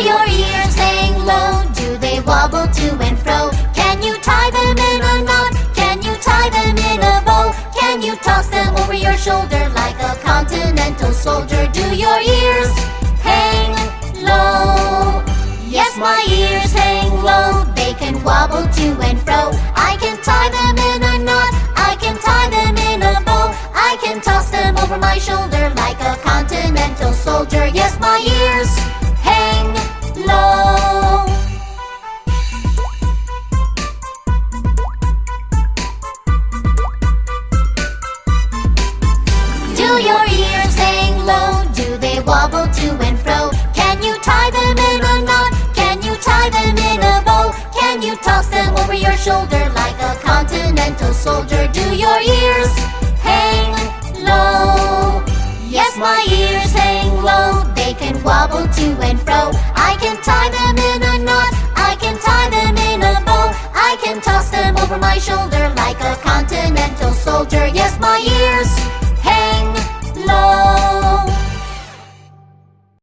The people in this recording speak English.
your ears hang low? Do they wobble to and fro? Can you tie them in a knot? Can you tie them in a bow? Can you toss them over your shoulder like a continental soldier? Do your ears hang low? Yes, my ears hang low. They can wobble to and fro. I can tie them in a knot. I can tie them in a bow. I can toss them over my shoulder like a continental soldier. Yes, Do your ears hang low? Do they wobble to and fro? Can you tie them in a knot? Can you tie them in a bow? Can you toss them over your shoulder like a continental soldier? Do your ears hang low? Yes, my ears hang low. They can wobble to and fro. I can tie them in a knot. I can tie them in a bow. I can toss them over my shoulder like a continental soldier. Yes, my ears.